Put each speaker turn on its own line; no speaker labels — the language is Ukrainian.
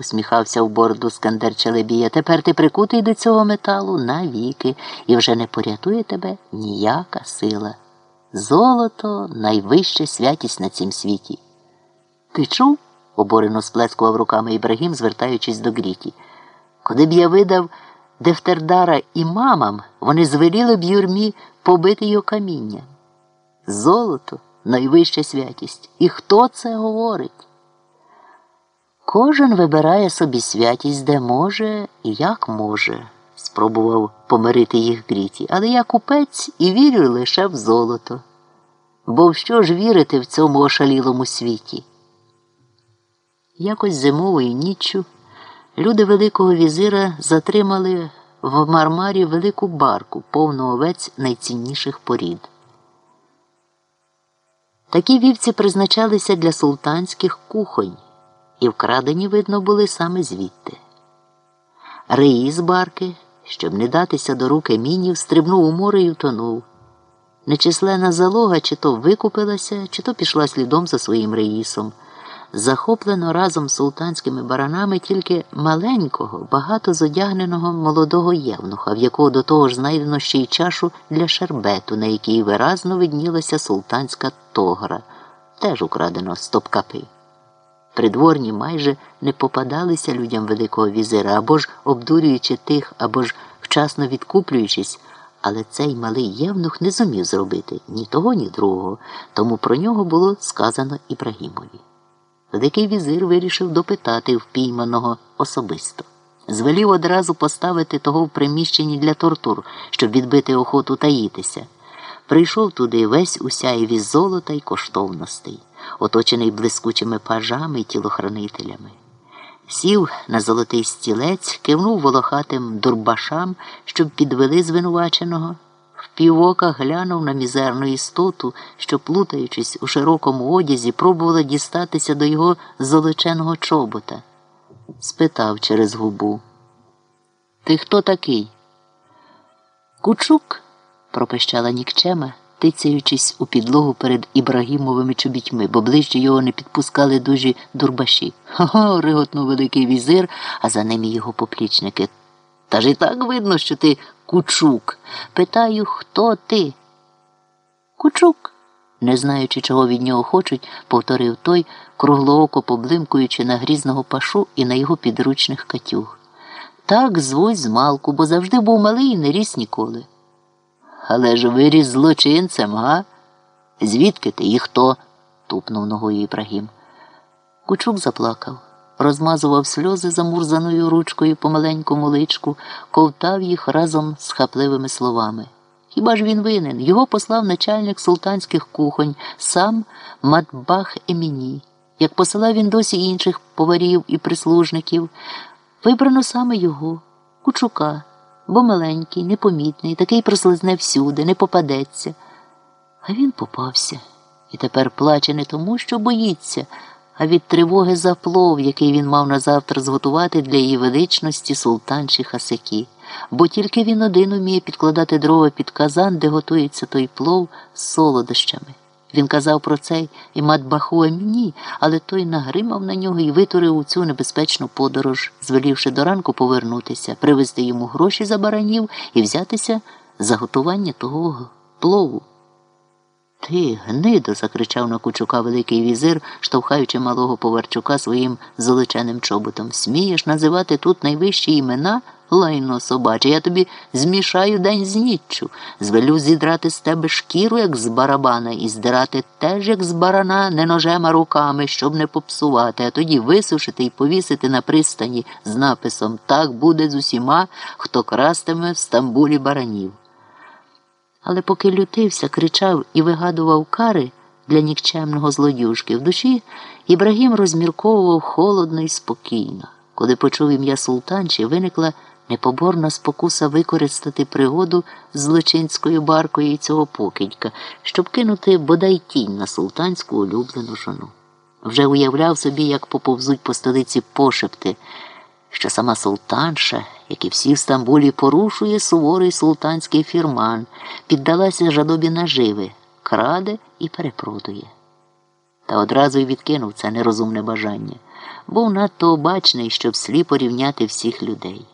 усміхався в бороду Скандер Челебія. Тепер ти прикутий до цього металу навіки, і вже не порятує тебе ніяка сила. Золото найвища святість на цім світі. Ти чув? обурено сплескував руками Ібрагім, звертаючись до Гріті. Коли б я видав Дефтердара і мамам, вони звеліли б юрмі побити його каміння. Золото найвища святість. І хто це говорить? Кожен вибирає собі святість, де може і як може, спробував помирити їх Гріті, але я купець і вірю лише в золото. Бо в що ж вірити в цьому ошалілому світі? Якось зимовою ніччю люди Великого візира затримали в мармарі велику барку, повну овець найцінніших порід. Такі вівці призначалися для султанських кухонь, і вкрадені, видно, були саме звідти. Реї барки, щоб не датися до рук емінів, стрибнув у море і утонув. Нечисленна залога чи то викупилася, чи то пішла слідом за своїм реїсом. Захоплено разом з султанськими баранами тільки маленького, багато зодягненого молодого євнуха, в якого до того ж знайдено ще й чашу для шербету, на якій виразно виднілася султанська тогра, теж украдено з топкапи. Придворні майже не попадалися людям Великого візира, або ж обдурюючи тих, або ж вчасно відкуплюючись, але цей малий євнух не зумів зробити ні того, ні другого, тому про нього було сказано Ібрагімові. Великий візир вирішив допитати впійманого особисто. Звелів одразу поставити того в приміщенні для тортур, щоб відбити охоту таїтися. Прийшов туди весь усяєві золота й коштовностей, оточений блискучими пажами й тілохранителями. Сів на золотий стілець, кивнув волохатим дурбашам, щоб підвели звинуваченого. Півока глянув на мізерну істоту, що, плутаючись у широкому одязі, пробувала дістатися до його золоченого чобота. Спитав через губу. Ти хто такий? Кучук, пропищала нікчема, тицяючись у підлогу перед Ібрагімовими чобітьми, бо ближче його не підпускали дужі дурбаші. Хо-хо, риготнув великий візир, а за ними його поплічники. Та ж і так видно, що ти Кучук. Питаю, хто ти? Кучук, не знаючи, чого від нього хочуть, повторив той, круглооко поблимкуючи на грізного пашу і на його підручних катюг. Так звуть з малку, бо завжди був малий і не ріс ніколи. Але ж виріс злочинцем, га? Звідки ти і хто? тупнув ногою Ібрагім. Кучук заплакав розмазував сльози замурзаною ручкою по маленькому личку, ковтав їх разом з хапливими словами. Хіба ж він винен? Його послав начальник султанських кухонь, сам Матбах Еміні. Як посилав він досі інших поварів і прислужників, вибрано саме його, кучука, бо маленький, непомітний, такий прослизне всюди, не попадеться. А він попався і тепер плаче не тому, що боїться а від тривоги за плов, який він мав на завтра зготувати для її величності султанчі хасики, бо тільки він один уміє підкладати дрова під казан, де готується той плов з солодощами. Він казав про це і матбаху Аміні, але той нагримав на нього і витурив у цю небезпечну подорож, звелівши до ранку повернутися, привезти йому гроші за баранів і взятися за готування того плову. Ти, гнидо, закричав на кучука Великий візир, штовхаючи малого поварчука своїм золоченим чоботом. Смієш називати тут найвищі імена? Лайно собаче, я тобі змішаю день з ніччю, звелю зідрати з тебе шкіру, як з барабана, і здирати теж, як з барана, не ножем, а руками, щоб не попсувати, а тоді висушити і повісити на пристані з написом Так буде з усіма, хто крастиме в Стамбулі баранів. Але поки лютився, кричав і вигадував кари для нікчемного злодюжки, в душі Ібрагім розмірковував холодно і спокійно. Коли почув ім'я султанчі, виникла непоборна спокуса використати пригоду з злочинською баркою і цього покидька, щоб кинути бодай тінь на султанську улюблену жону. Вже уявляв собі, як поповзуть по столиці пошепти що сама султанша, як і всі в Стамбулі, порушує суворий султанський фірман, піддалася жадобі наживи, краде і перепродує. Та одразу й відкинув це нерозумне бажання. був надто обачний, щоб сліпо рівняти всіх людей.